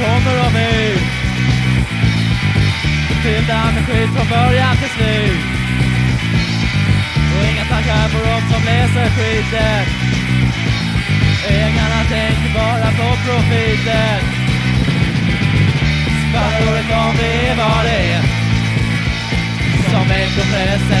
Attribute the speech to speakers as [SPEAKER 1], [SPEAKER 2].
[SPEAKER 1] kommer av mig Fyllda med skit från början till slut. Och inga tankar på dem som läser skiten. Ägarna tänker bara på profiten. Skvaller och reklam, det är. Vad det är Som veckopressen